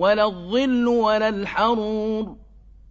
ولا الظل ولا الحرور.